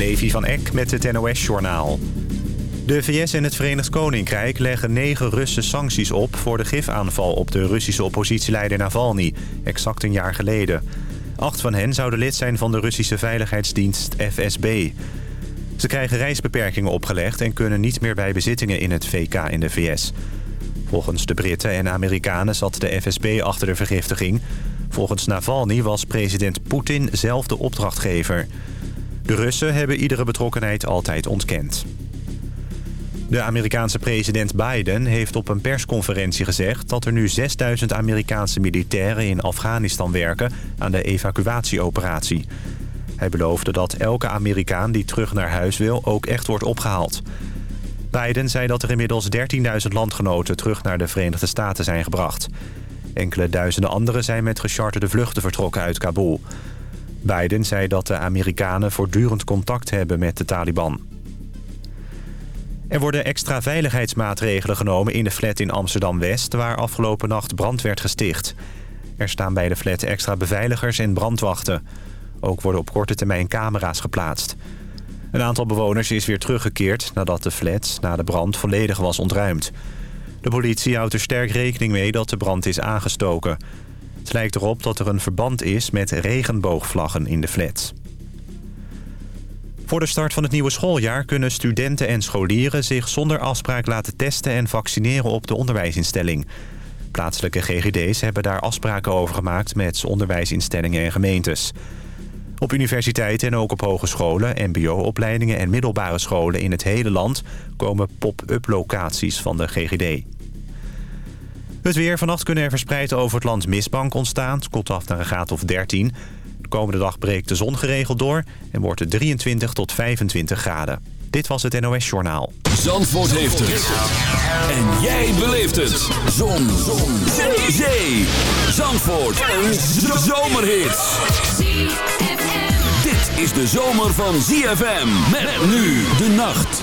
Levi van Eck met het NOS-journaal. De VS en het Verenigd Koninkrijk leggen negen Russen sancties op... voor de gifaanval op de Russische oppositieleider Navalny, exact een jaar geleden. Acht van hen zouden lid zijn van de Russische veiligheidsdienst FSB. Ze krijgen reisbeperkingen opgelegd en kunnen niet meer bij bezittingen in het VK in de VS. Volgens de Britten en Amerikanen zat de FSB achter de vergiftiging. Volgens Navalny was president Poetin zelf de opdrachtgever... De Russen hebben iedere betrokkenheid altijd ontkend. De Amerikaanse president Biden heeft op een persconferentie gezegd... dat er nu 6000 Amerikaanse militairen in Afghanistan werken aan de evacuatieoperatie. Hij beloofde dat elke Amerikaan die terug naar huis wil ook echt wordt opgehaald. Biden zei dat er inmiddels 13.000 landgenoten terug naar de Verenigde Staten zijn gebracht. Enkele duizenden anderen zijn met gecharterde vluchten vertrokken uit Kabul... Biden zei dat de Amerikanen voortdurend contact hebben met de Taliban. Er worden extra veiligheidsmaatregelen genomen in de flat in Amsterdam-West... waar afgelopen nacht brand werd gesticht. Er staan bij de flat extra beveiligers en brandwachten. Ook worden op korte termijn camera's geplaatst. Een aantal bewoners is weer teruggekeerd nadat de flat na de brand volledig was ontruimd. De politie houdt er sterk rekening mee dat de brand is aangestoken... Het lijkt erop dat er een verband is met regenboogvlaggen in de flat. Voor de start van het nieuwe schooljaar kunnen studenten en scholieren zich zonder afspraak laten testen en vaccineren op de onderwijsinstelling. Plaatselijke GGD's hebben daar afspraken over gemaakt met onderwijsinstellingen en gemeentes. Op universiteiten en ook op hogescholen, mbo-opleidingen en middelbare scholen in het hele land komen pop-up locaties van de GGD. Het weer. Vannacht kunnen er verspreid over het land mistbank ontstaan. Het af naar een graad of 13. De komende dag breekt de zon geregeld door en wordt het 23 tot 25 graden. Dit was het NOS Journaal. Zandvoort heeft het. En jij beleeft het. Zon. zon. Zee. Zee. Zandvoort. Een zomerhit. Dit is de zomer van ZFM. Met nu de nacht.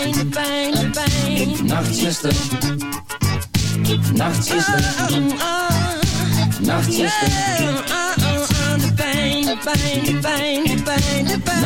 pijn, de pijn, de pijn. Nachtzuster. Nachtzuster. Oh, oh, oh. De pijn, de pijn, de pijn, de pijn, de pijn.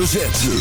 hoofdletter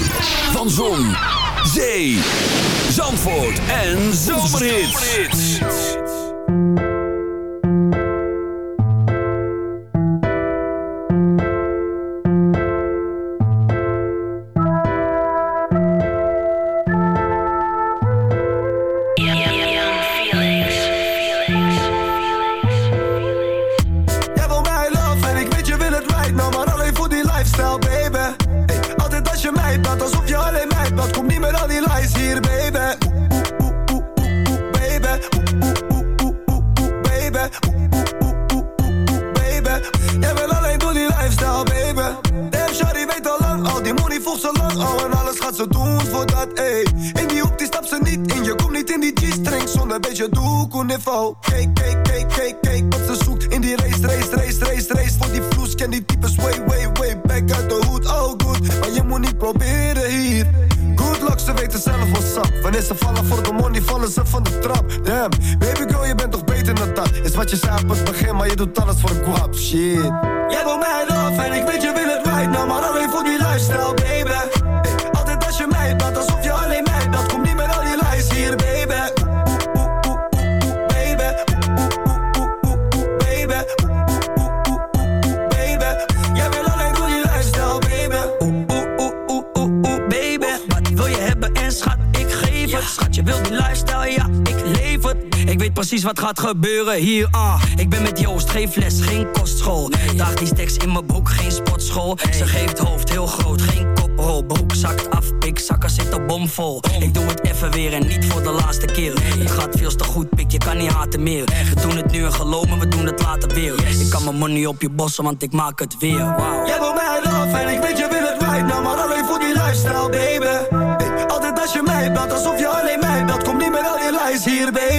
do talas for ku shit. wat gaat gebeuren hier, ah. Ik ben met Joost, geen fles, geen kostschool. Daag die steks in mijn broek, geen sportschool. Ze geeft hoofd heel groot, geen koprol. Broek zakt af, pikzakken zitten bomvol. Ik doe het even weer en niet voor de laatste keer. Het gaat veel te goed, pik, je kan niet haten meer. We doen het nu en geloven we doen het later weer. Ik kan mijn money op je bossen, want ik maak het weer, wow. Jij wil mij love en ik weet je wil het right nou, maar alleen voor die lifestyle, baby. Altijd als je mij belt, alsof je alleen mij belt, kom niet met al je lijst hier, baby.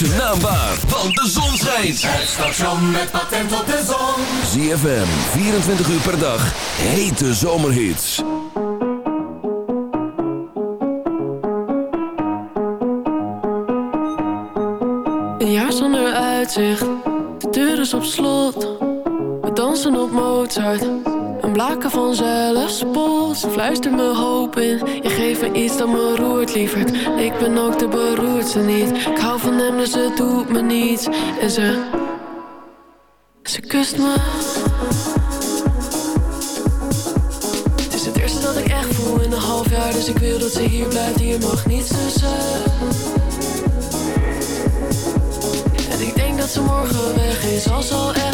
maakt zijn naam de zon schijnt. Het station met patent op de zon. ZFM, 24 uur per dag, hete zomerhits. Een jaar zonder uitzicht, de deur is op slot. We dansen op Mozart blaken vanzelf poos, Fluister me hoop in. Je geeft me iets dat me roert, lieverd. Ik ben ook de ze niet. Ik hou van hem, dus het doet me niets. En ze... Ze kust me. Het is het eerste dat ik echt voel in een half jaar. Dus ik wil dat ze hier blijft. Hier mag niets denk dat ze morgen weg is, als al echt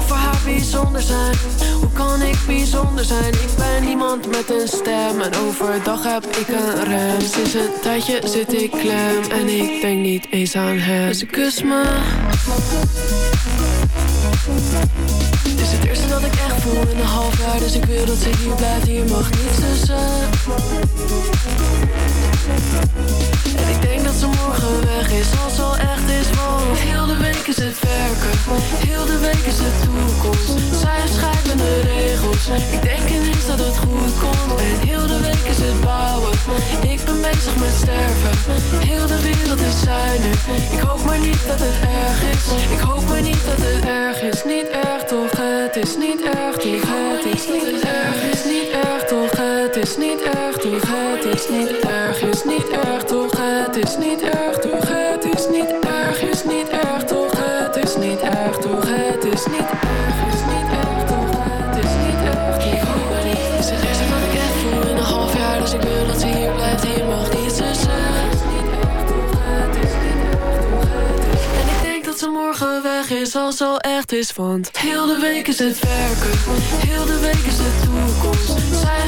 voor haar bijzonder zijn. Hoe kan ik bijzonder zijn? Ik ben iemand met een stem. En overdag heb ik een rem. Sinds een tijdje zit ik klem. En ik denk niet eens aan hem. Dus ik kus me. Is het eerste dat ik echt voel in een half jaar. Dus ik wil dat ze hier blijft, hier mag niets tussen. En ik denk dat ze morgen weg is Als ze al echt is, want Heel de week is het werken. Heel de week is de toekomst. Zij schrijven de regels. Ik denk ineens dat het goed komt. En heel de week is het bouwen. Ik ben bezig met sterven. Heel de wereld is nu Ik hoop maar niet dat het erg is. Ik hoop maar niet dat het erg is. Niet erg toch, het is niet erg toch Het is. Niet erg, is niet erg toch Het is. Niet toch Het is. Niet erg, is niet erg toch Het is. Niet erg toch Het als al echt is Want heel de week is het werken. Heel de week is de toekomst. Zij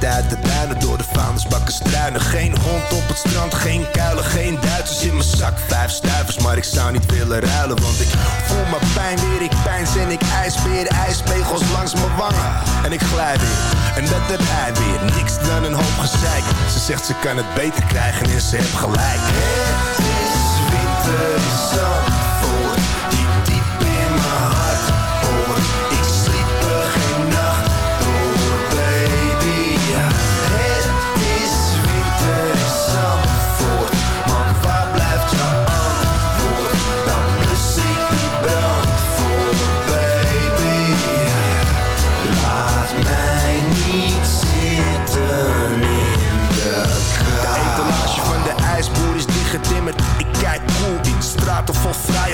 zitten uit de duinen door de vuilnisbakken struinen. Geen hond op het strand, geen kuilen, geen Duitsers in mijn zak. Vijf stuivers, maar ik zou niet willen ruilen. Want ik voel mijn pijn weer, ik pijns en ik ijsbeer. Ijspegels langs mijn wangen en ik glij weer. En dat heb hij weer, niks dan een hoop gezeik. Ze zegt ze kan het beter krijgen en ze heeft gelijk. Het is winter in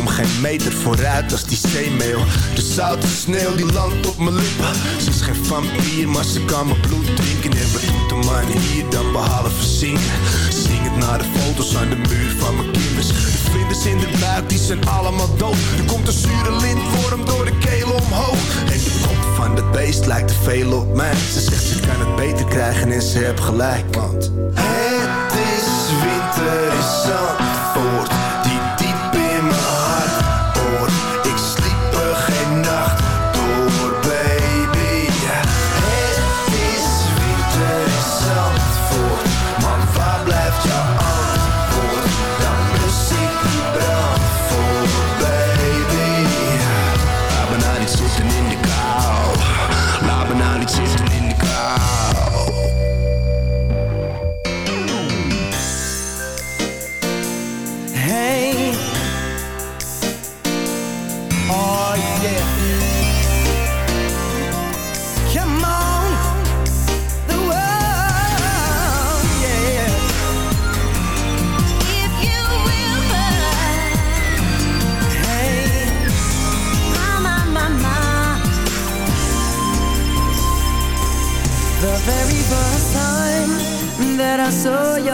kom geen meter vooruit als die zeemeel. De zoute sneeuw die landt op mijn lippen. Ze is geen vampier, maar ze kan mijn bloed drinken. En wat doet de man hier dan behalve zingen? Zing het naar de foto's aan de muur van mijn kinders. De vlinders in de buik, die zijn allemaal dood. Er komt een zure lintworm door de keel omhoog. En de kop van dat beest lijkt te veel op mij. Ze zegt ze kan het beter krijgen en ze heeft gelijk. Want het is winter in Zandvoort,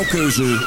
Jouw keuze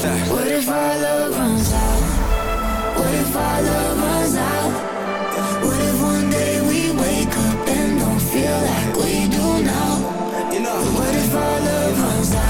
That? What if our love runs out? What if our love runs out? What if one day we wake up and don't feel like we do now? You know. What if our love runs out? What if our love runs out?